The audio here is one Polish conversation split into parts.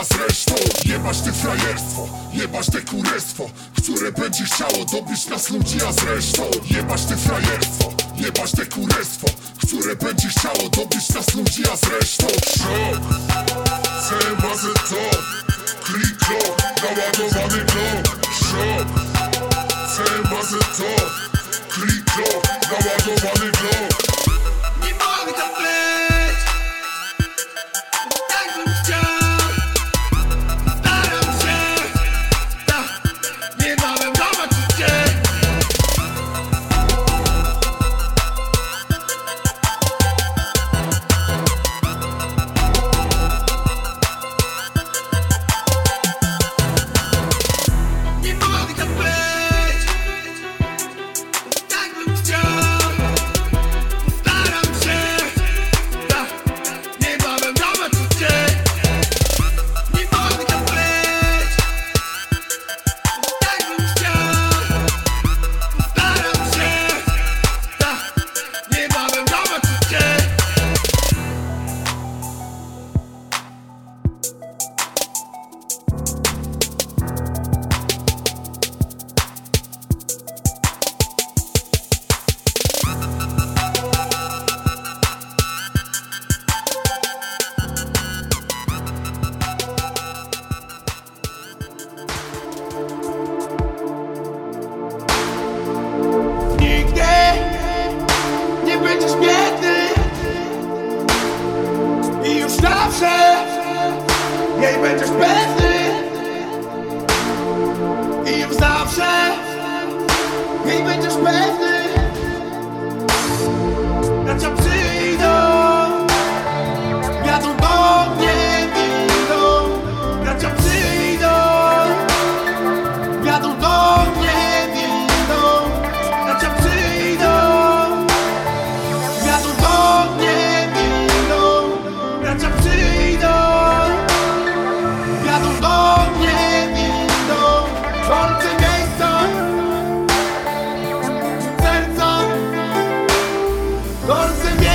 A zresztą jebać te frajerstwo, jebać te kurestwo Które będzie chciało dobić nas ludzi A zresztą jebać te frajerstwo, jebać te kurestwo Które będzie chciało dobić nas ludzi A zresztą szok, CMAZ to Kliko, naładowany blok Szok, CMAZ to Kliko, naładowany blok nie będziesz pewny. I już zawsze. Nie będziesz pewny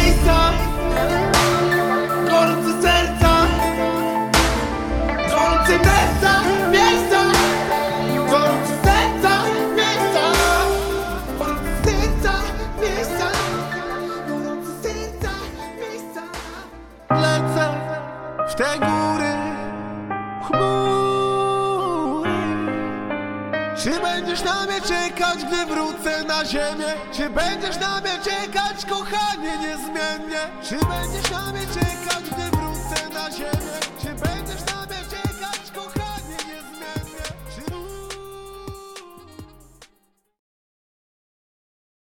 miejsca Gorące serca Gorące serca Miejsca Gorące serca Miejsca Gorące serca Miejsca Gorące serca Miejsca Lecę w te góry Czy będziesz na mnie czekać, gdy wrócę na ziemię? Czy będziesz na mnie czekać, kochanie, niezmiennie? Czy będziesz na mnie czekać, gdy wrócę na ziemię?